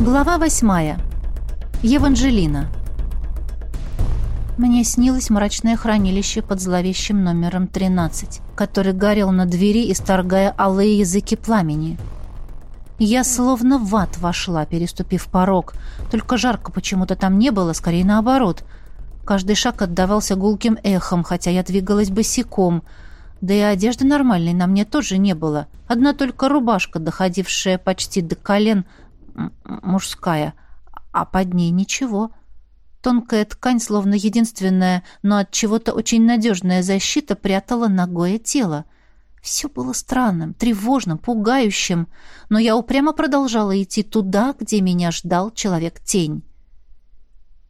Глава восьмая. Еванжелина. Мне снилось мрачное хранилище под зловещим номером 13, который горел на двери, исторгая алые языки пламени. Я словно в ад вошла, переступив порог, только жарко почему-то там не было, скорее наоборот. Каждый шаг отдавался гулким эхом, хотя я двигалась босиком, да и одежды нормальной на мне тоже не было. Одна только рубашка, доходившая почти до колен, мужская, а под ней ничего. Тонкая ткань, словно единственная, но от чего-то очень надежная защита, прятала ногое тело. Все было странным, тревожным, пугающим, но я упрямо продолжала идти туда, где меня ждал человек-тень.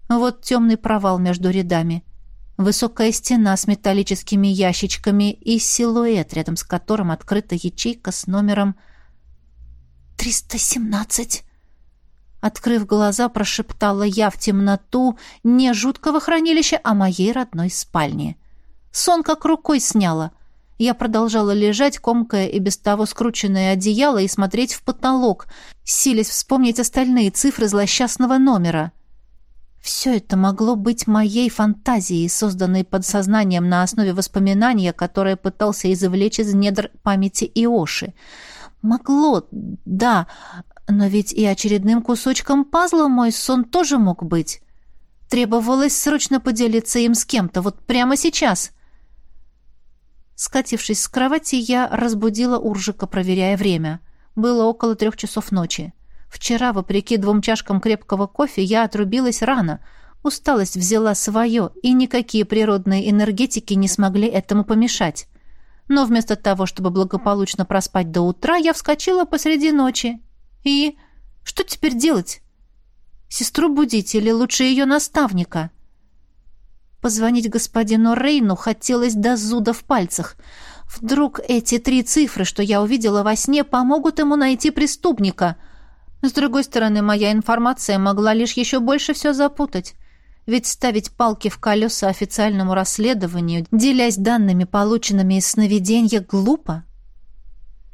Вот темный провал между рядами. Высокая стена с металлическими ящичками и силуэт, рядом с которым открыта ячейка с номером «317». Открыв глаза, прошептала я в темноту не жуткого хранилища, а моей родной спальни. Сон как рукой сняла. Я продолжала лежать, комкая и без того скрученное одеяло, и смотреть в потолок, силясь вспомнить остальные цифры злосчастного номера. Все это могло быть моей фантазией, созданной подсознанием на основе воспоминания, которое пытался извлечь из недр памяти Иоши. Могло, да, но ведь и очередным кусочком пазла мой сон тоже мог быть. Требовалось срочно поделиться им с кем-то, вот прямо сейчас. Скатившись с кровати, я разбудила Уржика, проверяя время. Было около трех часов ночи. Вчера, вопреки двум чашкам крепкого кофе, я отрубилась рано. Усталость взяла свое, и никакие природные энергетики не смогли этому помешать. Но вместо того, чтобы благополучно проспать до утра, я вскочила посреди ночи и что теперь делать? Сестру будить или лучше ее наставника? Позвонить господину Рейну хотелось до зуда в пальцах. Вдруг эти три цифры, что я увидела во сне, помогут ему найти преступника. С другой стороны, моя информация могла лишь еще больше все запутать. Ведь ставить палки в колеса официальному расследованию, делясь данными, полученными из сновидения, глупо.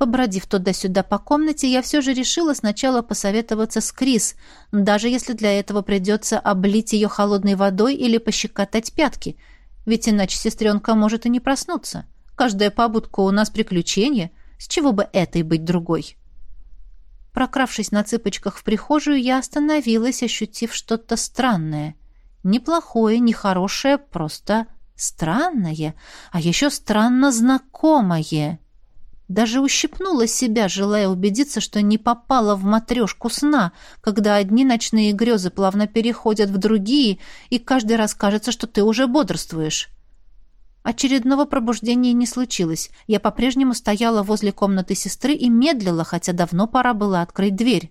Побродив туда-сюда по комнате, я все же решила сначала посоветоваться с Крис, даже если для этого придется облить ее холодной водой или пощекотать пятки, ведь иначе сестренка может и не проснуться. Каждая побудка у нас приключение, с чего бы этой быть другой? Прокравшись на цыпочках в прихожую, я остановилась, ощутив что-то странное. Неплохое, не хорошее, просто странное, а еще странно знакомое. Даже ущипнула себя, желая убедиться, что не попала в матрешку сна, когда одни ночные грезы плавно переходят в другие, и каждый раз кажется, что ты уже бодрствуешь. Очередного пробуждения не случилось. Я по-прежнему стояла возле комнаты сестры и медлила, хотя давно пора было открыть дверь.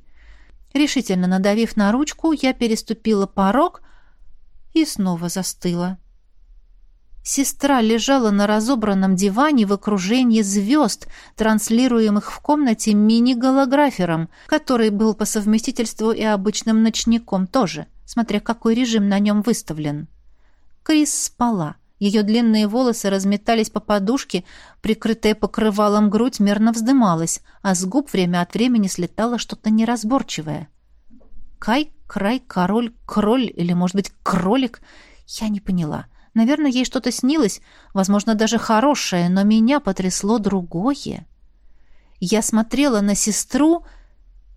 Решительно надавив на ручку, я переступила порог и снова застыла. Сестра лежала на разобранном диване в окружении звезд, транслируемых в комнате мини-голографером, который был по совместительству и обычным ночником тоже, смотря какой режим на нем выставлен. Крис спала. Ее длинные волосы разметались по подушке, прикрытая покрывалом грудь мерно вздымалась, а с губ время от времени слетало что-то неразборчивое. Кай, край, король, кроль или, может быть, кролик? Я не поняла. Наверное, ей что-то снилось, возможно, даже хорошее, но меня потрясло другое. Я смотрела на сестру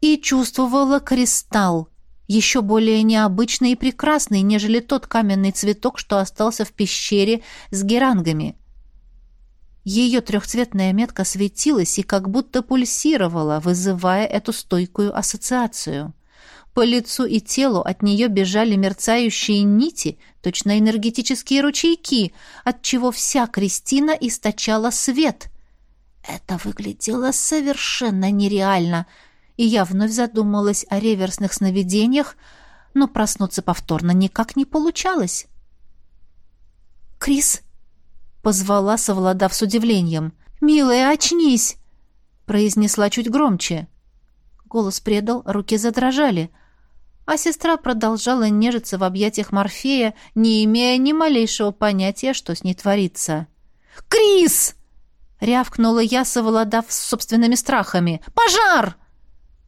и чувствовала кристалл, еще более необычный и прекрасный, нежели тот каменный цветок, что остался в пещере с герангами. Ее трехцветная метка светилась и как будто пульсировала, вызывая эту стойкую ассоциацию. По лицу и телу от нее бежали мерцающие нити, точно энергетические ручейки, отчего вся Кристина источала свет. Это выглядело совершенно нереально, и я вновь задумалась о реверсных сновидениях, но проснуться повторно никак не получалось. «Крис!» — позвала, совладав с удивлением. «Милая, очнись!» — произнесла чуть громче. Голос предал, руки задрожали — а сестра продолжала нежиться в объятиях Морфея, не имея ни малейшего понятия, что с ней творится. «Крис!» — рявкнула я, совладав с собственными страхами. «Пожар!»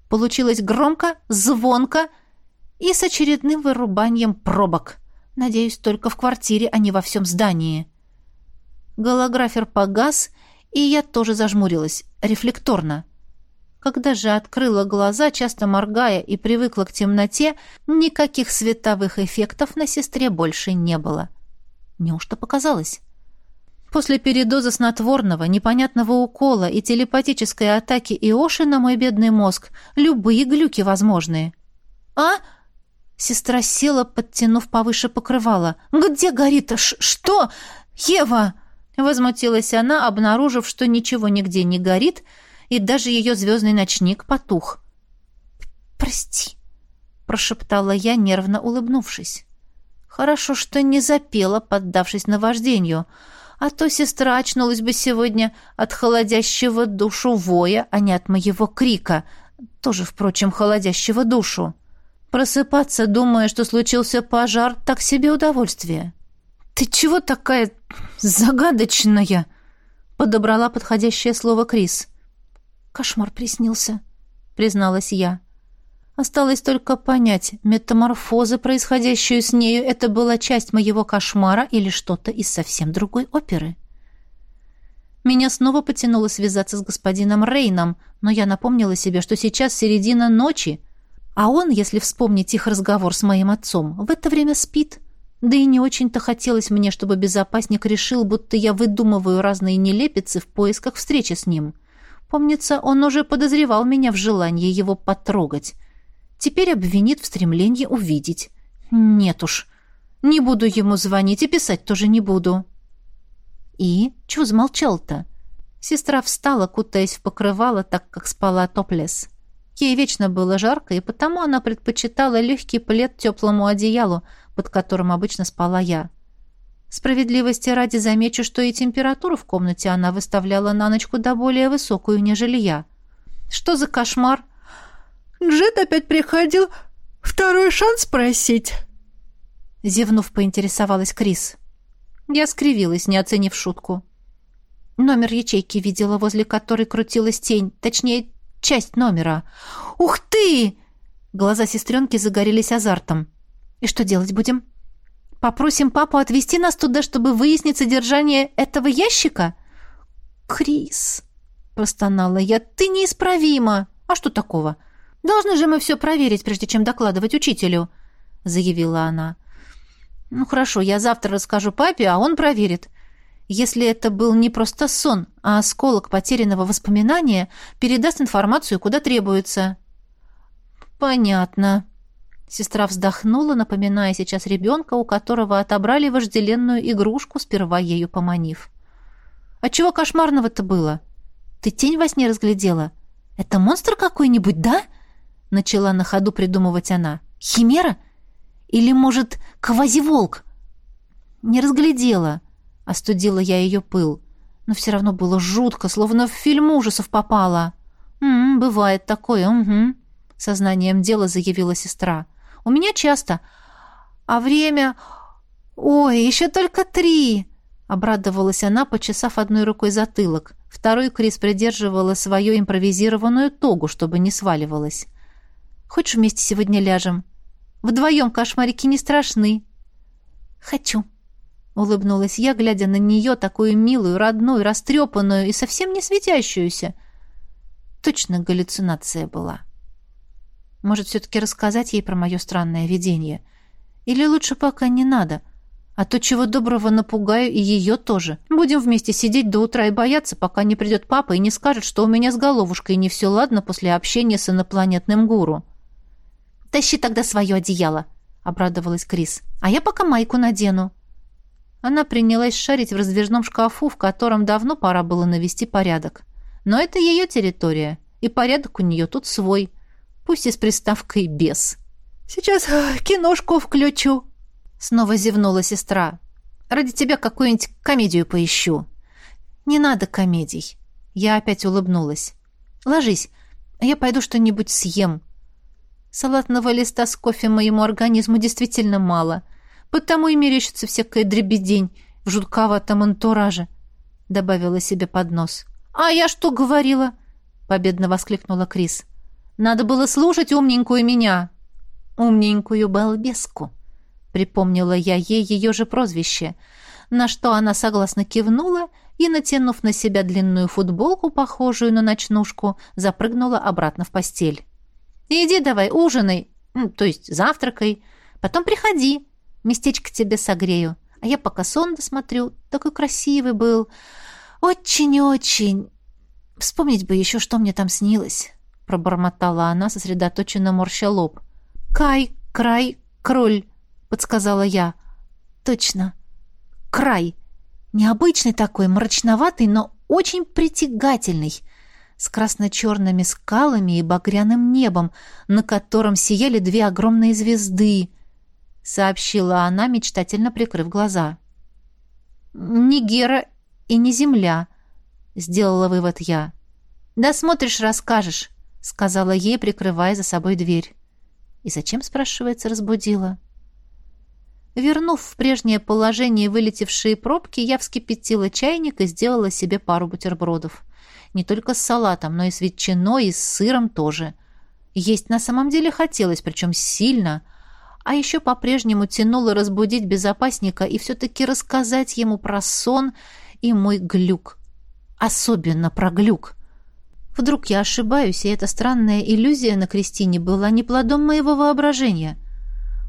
Получилось громко, звонко и с очередным вырубанием пробок. Надеюсь, только в квартире, а не во всем здании. Голографер погас, и я тоже зажмурилась, рефлекторно. Когда же открыла глаза, часто моргая, и привыкла к темноте, никаких световых эффектов на сестре больше не было. Неужто показалось? После передоза снотворного, непонятного укола и телепатической атаки Иоши на мой бедный мозг любые глюки возможны. «А?» Сестра села, подтянув повыше покрывала. «Где горит? Ш что? Ева!» Возмутилась она, обнаружив, что ничего нигде не горит, и даже ее звездный ночник потух. «Прости», — прошептала я, нервно улыбнувшись. «Хорошо, что не запела, поддавшись наваждению, а то сестра очнулась бы сегодня от холодящего душу воя, а не от моего крика, тоже, впрочем, холодящего душу. Просыпаться, думая, что случился пожар, так себе удовольствие». «Ты чего такая загадочная?» — подобрала подходящее слово Крис. «Кошмар приснился», — призналась я. Осталось только понять, метаморфоза, происходящую с нею, это была часть моего кошмара или что-то из совсем другой оперы. Меня снова потянуло связаться с господином Рейном, но я напомнила себе, что сейчас середина ночи, а он, если вспомнить их разговор с моим отцом, в это время спит. Да и не очень-то хотелось мне, чтобы безопасник решил, будто я выдумываю разные нелепицы в поисках встречи с ним. Помнится, он уже подозревал меня в желании его потрогать. Теперь обвинит в стремлении увидеть. Нет уж, не буду ему звонить и писать тоже не буду. И? Чего замолчал-то? Сестра встала, кутаясь в покрывало, так как спала топлес. Ей вечно было жарко, и потому она предпочитала легкий плед теплому одеялу, под которым обычно спала я. Справедливости ради замечу, что и температуру в комнате она выставляла на ночь куда более высокую, нежели я. Что за кошмар? Джет опять приходил второй шанс просить. Зевнув, поинтересовалась Крис. Я скривилась, не оценив шутку. Номер ячейки видела, возле которой крутилась тень, точнее, часть номера. «Ух ты!» Глаза сестренки загорелись азартом. И что делать будем? Попросим папу отвезти нас туда, чтобы выяснить содержание этого ящика? Крис, простонала я, ты неисправима. А что такого? Должны же мы все проверить, прежде чем докладывать учителю, заявила она. Ну хорошо, я завтра расскажу папе, а он проверит. Если это был не просто сон, а осколок потерянного воспоминания, передаст информацию куда требуется. Понятно, Сестра вздохнула, напоминая сейчас ребенка, у которого отобрали вожделенную игрушку, сперва ею поманив. «А чего кошмарного-то было? Ты тень во сне разглядела? Это монстр какой-нибудь, да?» Начала на ходу придумывать она. «Химера? Или, может, квазиволк?» «Не разглядела», — остудила я ее пыл. Но все равно было жутко, словно в фильм ужасов попала. «М -м, «Бывает такое, угу», — сознанием дела заявила сестра. У меня часто. А время... Ой, еще только три!» Обрадовалась она, почесав одной рукой затылок. Второй Крис придерживала свою импровизированную тогу, чтобы не сваливалась. «Хочешь, вместе сегодня ляжем? Вдвоем кошмарики не страшны». «Хочу», — улыбнулась я, глядя на нее, такую милую, родную, растрепанную и совсем не светящуюся. Точно галлюцинация была. Может, все-таки рассказать ей про мое странное видение? Или лучше пока не надо? А то чего доброго напугаю и ее тоже. Будем вместе сидеть до утра и бояться, пока не придет папа и не скажет, что у меня с головушкой не все ладно после общения с инопланетным гуру. «Тащи тогда свое одеяло», — обрадовалась Крис. «А я пока майку надену». Она принялась шарить в раздвижном шкафу, в котором давно пора было навести порядок. Но это ее территория, и порядок у нее тут свой — пусть и с приставкой «без». «Сейчас э, киношку включу», — снова зевнула сестра. «Ради тебя какую-нибудь комедию поищу». «Не надо комедий». Я опять улыбнулась. «Ложись, а я пойду что-нибудь съем». Салатного листа с кофе моему организму действительно мало, потому и мерещится всякая дребедень в жутковатом антураже», — добавила себе под нос. «А я что говорила?» — победно воскликнула Крис. Надо было слушать умненькую меня. Умненькую балбеску. Припомнила я ей ее же прозвище, на что она согласно кивнула и, натянув на себя длинную футболку, похожую на ночнушку, запрыгнула обратно в постель. «Иди давай, ужинай, то есть завтракай, потом приходи, местечко тебе согрею, а я пока сон досмотрю, такой красивый был, очень-очень. Вспомнить бы еще, что мне там снилось», пробормотала она, сосредоточенно морща лоб. «Кай, край, кроль», — подсказала я. «Точно, край». Необычный такой, мрачноватый, но очень притягательный, с красно-черными скалами и багряным небом, на котором сияли две огромные звезды, сообщила она, мечтательно прикрыв глаза. «Не Гера и не Земля», — сделала вывод я. «Да смотришь, расскажешь», — сказала ей, прикрывая за собой дверь. «И зачем, спрашивается, разбудила?» Вернув в прежнее положение вылетевшие пробки, я вскипятила чайник и сделала себе пару бутербродов. Не только с салатом, но и с ветчиной, и с сыром тоже. Есть на самом деле хотелось, причем сильно. А еще по-прежнему тянуло разбудить безопасника и все-таки рассказать ему про сон и мой глюк. Особенно про глюк. Вдруг я ошибаюсь, и эта странная иллюзия на Кристине была не плодом моего воображения —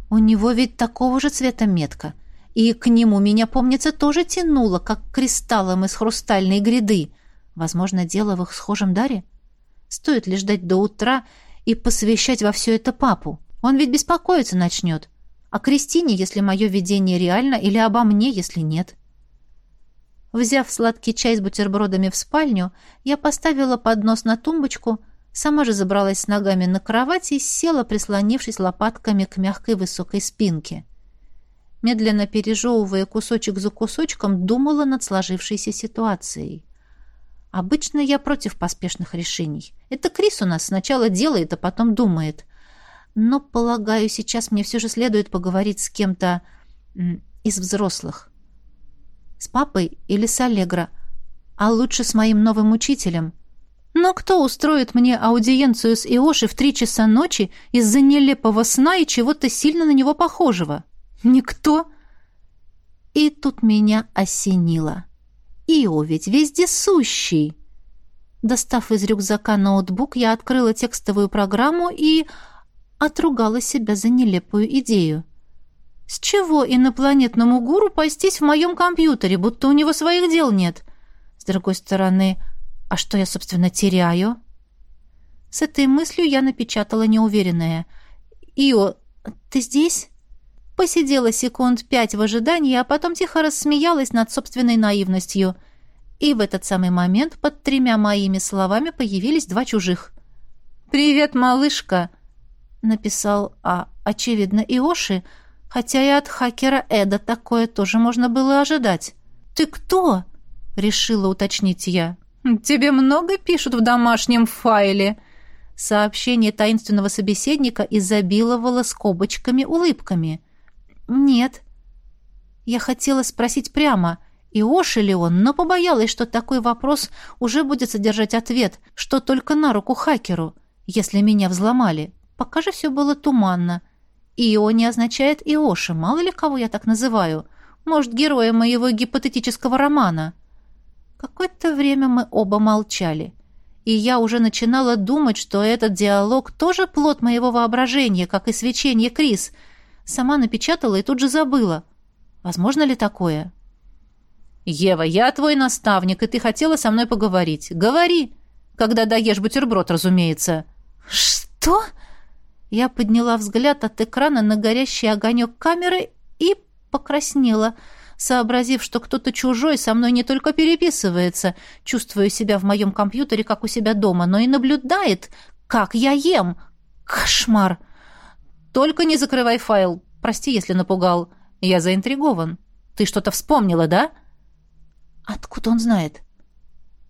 у него ведь такого же цвета метка. И к нему, меня, помнится, тоже тянуло, как кристаллом из хрустальной гряды. Возможно, дело в их схожем даре? Стоит ли ждать до утра и посвящать во все это папу? Он ведь беспокоиться начнет. О Кристине, если мое видение реально, или обо мне, если нет. Взяв сладкий чай с бутербродами в спальню, я поставила поднос на тумбочку Сама же забралась с ногами на кровать и села, прислонившись лопатками к мягкой высокой спинке. Медленно пережевывая кусочек за кусочком, думала над сложившейся ситуацией. Обычно я против поспешных решений. Это Крис у нас сначала делает, а потом думает. Но, полагаю, сейчас мне все же следует поговорить с кем-то из взрослых. С папой или с Аллегро, а лучше с моим новым учителем — но кто устроит мне аудиенцию с Иоши в три часа ночи из-за нелепого сна и чего-то сильно на него похожего? Никто. И тут меня осенило. Ио ведь вездесущий. Достав из рюкзака ноутбук, я открыла текстовую программу и отругала себя за нелепую идею. С чего инопланетному гуру пастись в моем компьютере, будто у него своих дел нет? С другой стороны, а что я, собственно, теряю? С этой мыслью я напечатала неуверенное. «Ио, ты здесь?» Посидела секунд пять в ожидании, а потом тихо рассмеялась над собственной наивностью. И в этот самый момент под тремя моими словами появились два чужих. «Привет, малышка!» — написал, а, очевидно, Иоши, хотя и от хакера Эда такое тоже можно было ожидать. «Ты кто?» — решила уточнить я. «Тебе много пишут в домашнем файле?» Сообщение таинственного собеседника изобиловало скобочками, улыбками. «Нет». Я хотела спросить прямо, Иоши ли он, но побоялась, что такой вопрос уже будет содержать ответ, что только на руку хакеру, если меня взломали. Пока же все было туманно. Ио не означает Иоши, мало ли кого я так называю. Может, героя моего гипотетического романа. Какое-то время мы оба молчали. И я уже начинала думать, что этот диалог тоже плод моего воображения, как и свечение Крис. Сама напечатала и тут же забыла. Возможно ли такое? «Ева, я твой наставник, и ты хотела со мной поговорить. Говори, когда доешь бутерброд, разумеется». «Что?» Я подняла взгляд от экрана на горящий огонек камеры и покраснела – сообразив, что кто-то чужой со мной не только переписывается, чувствуя себя в моем компьютере, как у себя дома, но и наблюдает, как я ем. Кошмар! Только не закрывай файл. Прости, если напугал. Я заинтригован. Ты что-то вспомнила, да? Откуда он знает?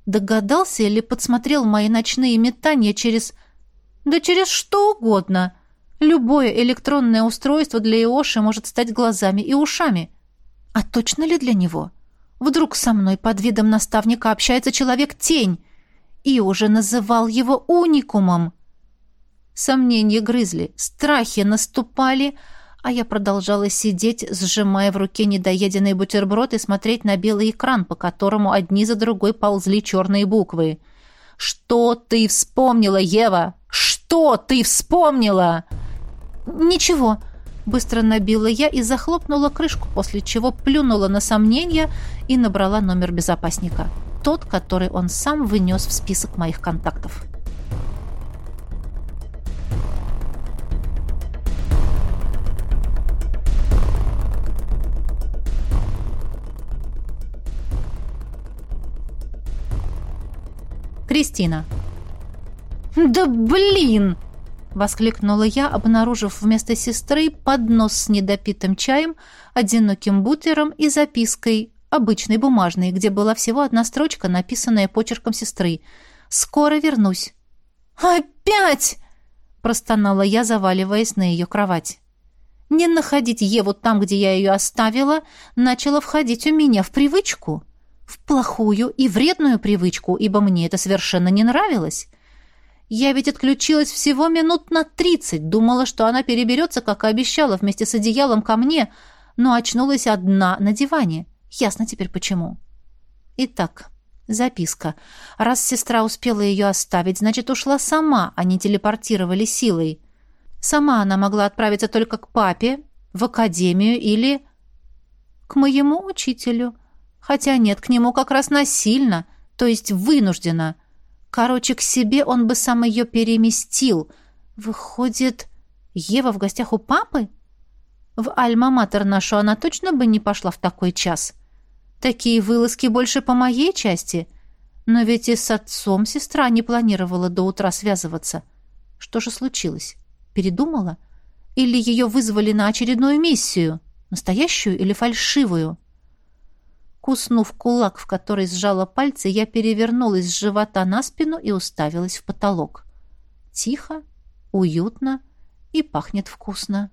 Догадался или подсмотрел мои ночные метания через... Да через что угодно. Любое электронное устройство для Иоши может стать глазами и ушами. А точно ли для него? Вдруг со мной под видом наставника общается человек-тень и уже называл его уникумом? Сомнения грызли, страхи наступали, а я продолжала сидеть, сжимая в руке недоеденный бутерброд и смотреть на белый экран, по которому одни за другой ползли черные буквы. «Что ты вспомнила, Ева? Что ты вспомнила?» «Ничего», — быстро набила я и захлопнула крышку, после чего плюнула на сомнения и набрала номер безопасника. Тот, который он сам вынес в список моих контактов. Кристина. «Да блин!» — воскликнула я, обнаружив вместо сестры поднос с недопитым чаем, одиноким бутером и запиской, обычной бумажной, где была всего одна строчка, написанная почерком сестры. «Скоро вернусь». «Опять!» — простонала я, заваливаясь на ее кровать. Не находить Еву там, где я ее оставила, начала входить у меня в привычку в плохую и вредную привычку, ибо мне это совершенно не нравилось. Я ведь отключилась всего минут на тридцать, думала, что она переберется, как и обещала, вместе с одеялом ко мне, но очнулась одна на диване. Ясно теперь почему. Итак, записка. Раз сестра успела ее оставить, значит, ушла сама, а не телепортировали силой. Сама она могла отправиться только к папе, в академию или к моему учителю — Хотя нет, к нему как раз насильно, то есть вынужденно. Короче, к себе он бы сам ее переместил. Выходит, Ева в гостях у папы? В Альма-Матер нашу она точно бы не пошла в такой час. Такие вылазки больше по моей части. Но ведь и с отцом сестра не планировала до утра связываться. Что же случилось? Передумала? Или ее вызвали на очередную миссию? Настоящую или фальшивую?» Куснув кулак, в который сжала пальцы, я перевернулась с живота на спину и уставилась в потолок. Тихо, уютно и пахнет вкусно.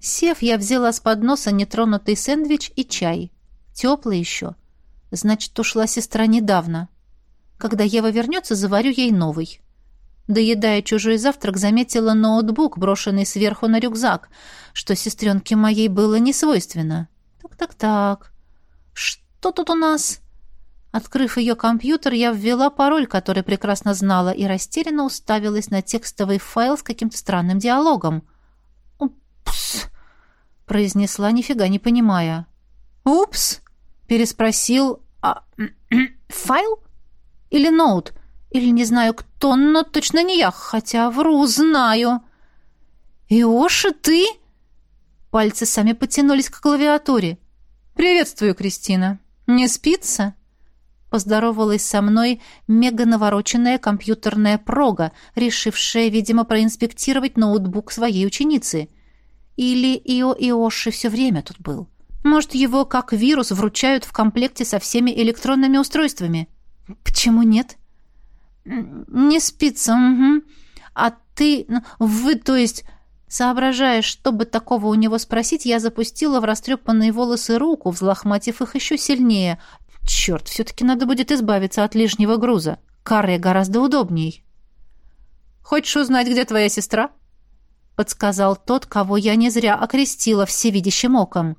Сев, я взяла с подноса нетронутый сэндвич и чай. Теплый еще. Значит, ушла сестра недавно. Когда Ева вернется, заварю ей новый. Доедая чужой завтрак, заметила ноутбук, брошенный сверху на рюкзак, что сестренке моей было не свойственно. Так-так-так. Что? Что тут у нас?» Открыв ее компьютер, я ввела пароль, который прекрасно знала, и растерянно уставилась на текстовый файл с каким-то странным диалогом. «Упс!» — произнесла, нифига не понимая. «Упс!» — переспросил. «А файл? Или ноут? Или не знаю кто, но точно не я, хотя вру, знаю». «Иоши, ты?» Пальцы сами потянулись к клавиатуре. «Приветствую, Кристина», «Не спится?» Поздоровалась со мной мега навороченная компьютерная прога, решившая, видимо, проинспектировать ноутбук своей ученицы. Или Ио Иоши все время тут был. Может, его как вирус вручают в комплекте со всеми электронными устройствами? Почему нет? Не спится, угу. А ты... Ну, вы, то есть... Соображая, чтобы такого у него спросить, я запустила в растрепанные волосы руку, взлохматив их еще сильнее. Черт, все-таки надо будет избавиться от лишнего груза. Каре гораздо удобней. «Хочешь узнать, где твоя сестра?» — подсказал тот, кого я не зря окрестила всевидящим оком.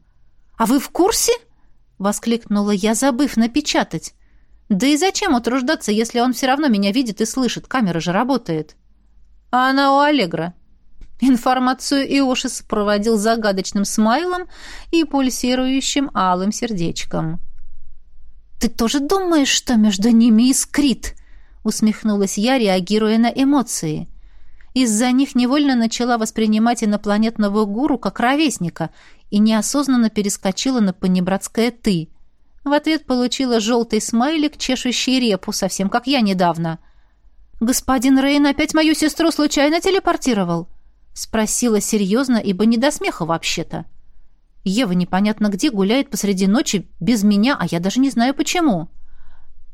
«А вы в курсе?» — воскликнула я, забыв напечатать. «Да и зачем утруждаться, если он все равно меня видит и слышит? Камера же работает». «А она у Аллегра», Информацию Иошис проводил загадочным смайлом и пульсирующим алым сердечком. «Ты тоже думаешь, что между ними искрит?» усмехнулась я, реагируя на эмоции. Из-за них невольно начала воспринимать инопланетного гуру как ровесника и неосознанно перескочила на понебратское «ты». В ответ получила желтый смайлик, чешущий репу, совсем как я недавно. «Господин Рейн опять мою сестру случайно телепортировал?» Спросила серьезно, ибо не до смеха вообще-то. Ева непонятно где гуляет посреди ночи без меня, а я даже не знаю почему.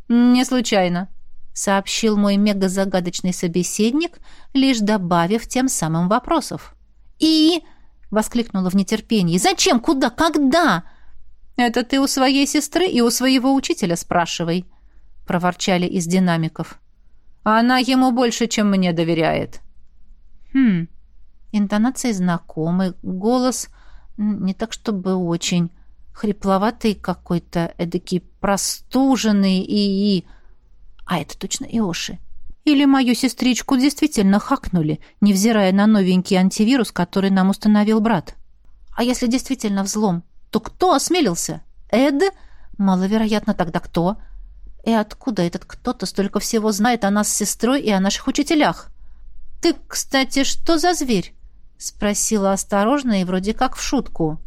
«Не случайно», — сообщил мой мега-загадочный собеседник, лишь добавив тем самым вопросов. «И...» — воскликнула в нетерпении. «Зачем? Куда? Когда?» «Это ты у своей сестры и у своего учителя спрашивай», — проворчали из динамиков. «Она ему больше, чем мне доверяет». Хм, интонации знакомый, голос не так чтобы очень хрипловатый какой-то, эдакий простуженный и... и... А это точно Иоши. Или мою сестричку действительно хакнули, невзирая на новенький антивирус, который нам установил брат. А если действительно взлом, то кто осмелился? Эд? Маловероятно тогда кто? И откуда этот кто-то столько всего знает о нас с сестрой и о наших учителях? «Ты, кстати, что за зверь?» — спросила осторожно и вроде как в шутку.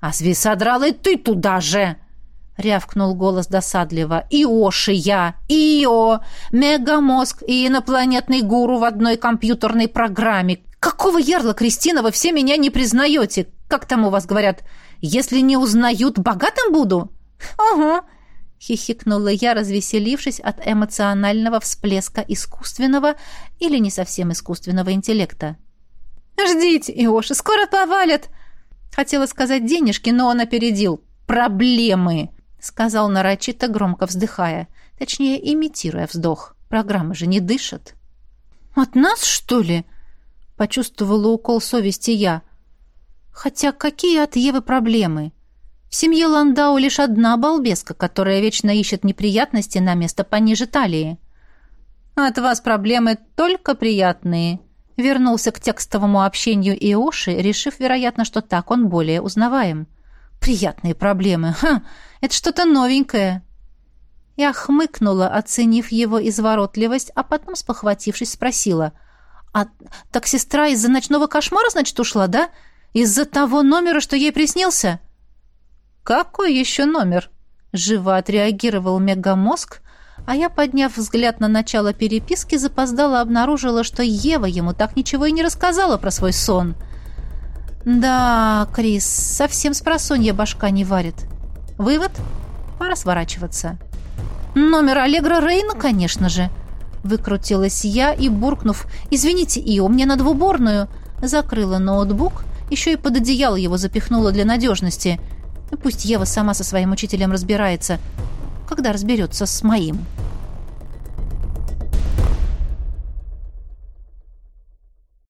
«А свисодрал и ты туда же!» — рявкнул голос досадливо. «Иоши я! Ио! Мегамозг и инопланетный гуру в одной компьютерной программе! Какого ярла, Кристина, вы все меня не признаете? Как там у вас говорят? Если не узнают, богатым буду?» «Ага!» — хихикнула я, развеселившись от эмоционального всплеска искусственного или не совсем искусственного интеллекта. «Ждите, Иоши, скоро повалят!» Хотела сказать денежки, но он опередил. «Проблемы!» — сказал нарочито, громко вздыхая. Точнее, имитируя вздох. Программа же не дышит. «От нас, что ли?» — почувствовала укол совести я. «Хотя какие от Евы проблемы?» В семье Ландау лишь одна балбеска, которая вечно ищет неприятности на место пониже талии. «От вас проблемы только приятные», Вернулся к текстовому общению Иоши, решив, вероятно, что так он более узнаваем. «Приятные проблемы. Ха! Это что-то новенькое!» Я хмыкнула, оценив его изворотливость, а потом, спохватившись, спросила. «А так сестра из-за ночного кошмара, значит, ушла, да? Из-за того номера, что ей приснился?» «Какой еще номер?» Живо отреагировал мегамозг, а я, подняв взгляд на начало переписки, запоздала обнаружила, что Ева ему так ничего и не рассказала про свой сон. «Да, Крис, совсем спросонья башка не варит. Вывод? Пора сворачиваться». «Номер Аллегра Рейна, конечно же», — выкрутилась я и, буркнув «Извините, Ио, мне в уборную», закрыла ноутбук, еще и под одеяло его запихнула для надежности. Пусть Ева сама со своим учителем разбирается, когда разберется с моим.